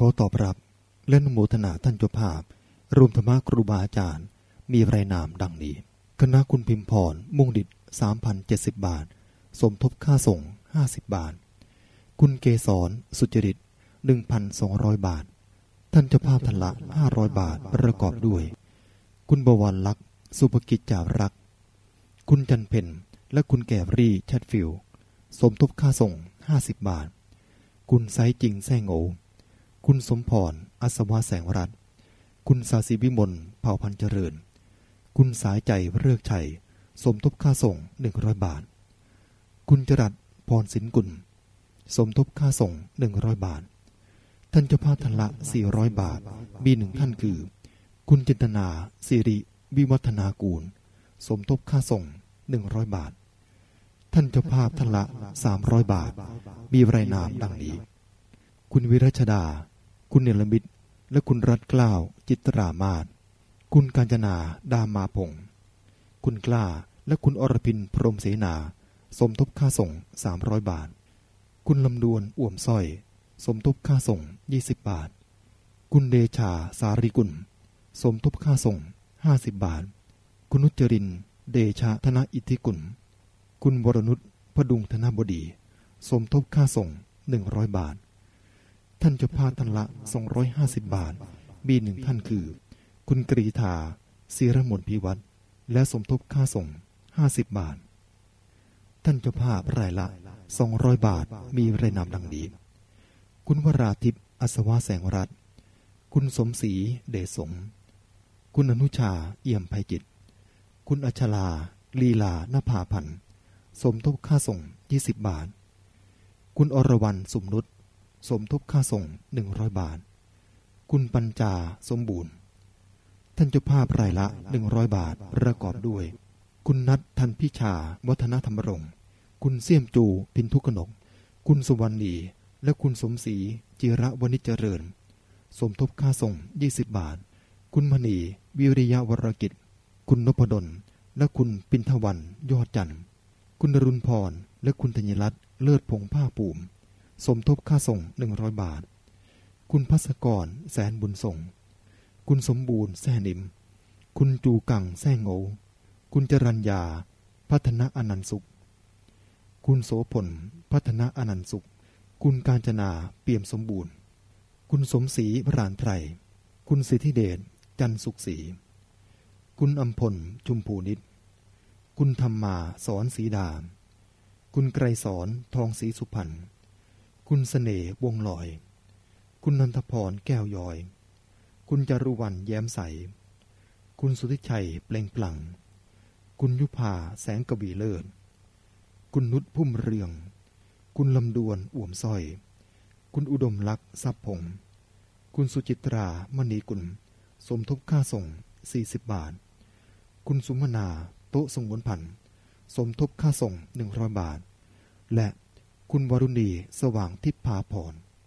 ขอตอบรับและนโมทนาท่านเจ้าภาพ รวมธรรมครูบาอาจารย์ มีรายนามดังนี้ คณะคุณพิมพรมุ่งดิด3,070 บาท สมทบค่าส่ง 50 บาท คุณเกษรสุจริต 1,200 บาท ท่านเจ้าภาพทันละ 500 บาทประกอบด้วย คุณบวรลักษ์สุภกิจจารัก คุณจันเพนและคุณแกบรี่ชัดฟิลสมทบค่าส่ง 50 บาท คุณไซจริงแซงโอ คุณสมพร อัศวะแสงรัตน์คุณสาสีวิมลเผ่าพันเจริญ คุณสายใจเลือกชัย สมทบค่าส่ง100บาท คุณจรัดพรสินกุล สมทบค่าส่ง100บาท ท่านเจ้าภาพทันละ400บาท มีหนึ่งท่านคือ คุณจินตนาสิริ วิวัฒนากูล สมทบค่าส่ง100บาท ท่านเจ้าภาพทันละ300บาท มีรายนามดังนี้ คุณวิรัชดา คุณเนลมิตร และคุณรัตกล้าว จิตรามาศคุณกาญจนาดามาพงศ์คุณกล้าและคุณอรพินพรหมเสนา สมทบค่าส่ง 300 บาท คุณลำดวนอ่วมสร้อย สมทบค่าส่ง 20 บาท คุณเดชาสาริกุล สมทบค่าส่ง 50 บาท คุณนุจริน เดชะธนอิทธิกุล คุณวรนุชพดุงธนบดี สมทบค่าส่ง 100 บาท ท่านเจ้าภาพท่านละ 250 บาทมีหนึ่งท่านคือ คุณกรีธาศิรมนพิวัตรและสมทบค่าส่ง 50 บาท ท่านเจ้าภาพรายละ 200 บาทมีรายนามดังนี้ คุณวราทิพย์อัศวะแสงรัตน์คุณสมศรีเดชสม คุณอนุชาเอี่ยมภัยจิต คุณอัชลา ลีลานภาพันธ์สมทบค่าส่ง 20 บาท คุณอรวรรณสุมนุช สมทบค่าส่ง100บาท คุณปัญจาสมบูรณ์ ท่านเจ้าภาพรายละ100บาทประกอบด้วย คุณนัททันพิชา วัฒนธรรมรงค์คุณเสี่ยมจูพินทุกนก คุณสุวรรณีและคุณสมศรีจิระวณิจเจริญ สมทบค่าส่ง20บบาท คุณมณี วิริยะวรกิจ คุณนพดล และคุณปินทวันยอดจันทร์ คุณรุณพร และคุณธัญรัตน์เลิศพงผ้าปูม สมทบค่าส่ง100บาท คุณพัสกรแสนบุญส่ง คุณสมบูรณ์แซนิม คุณจูกังแซ่โงคุณจรัญญา พัฒนาอนันต์สุข คุณโสพลพัฒนาอนันต์สุข คุณกาญจนาเปี่ยมสมบูรณ์ คุณสมศรีพรานไพร คุณสิทธิเดชจันสุขศรีคุณอัมพลจุมพูนิตคุณธรรมมาสอนสีดา คุณไกรสอนทองศรีสุพรรณ คุณสเสน่ห์วงลอย คุณนันทพรแก้วยอย คุณจรุวรรณแย้มใส คุณสุทธิชัยเปล่งปลั่ง คุณยุพาแสงกวีเลิศ คุณนุชพุ่มเรือง คุณลำดวนอ่วมสร้อย คุณอุดมลักษ์ทรัพย์พงคุณสุจิตรามณีกุล สมทบค่าส่ง 40 บาท คุณสุมนาโต๊ะสงวนพัน สมทบค่าส่ง 100 บาท และ คุณวรุณี สว่างทิพพาพร